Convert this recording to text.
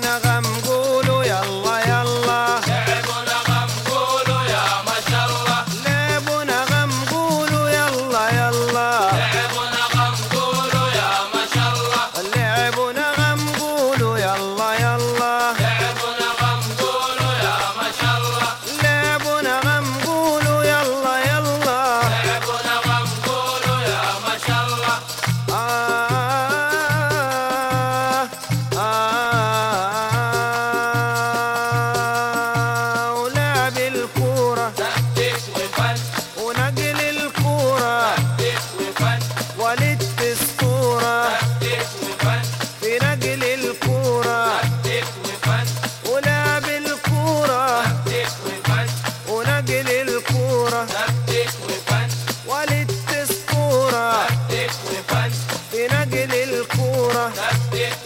تعبنا غم قولوا يلا يلا. تعبنا غم قولوا يا ما شاء الله. لعبنا غم قولوا يلا يلا. تعبنا غم قولوا يا ما شاء الله. الكورة.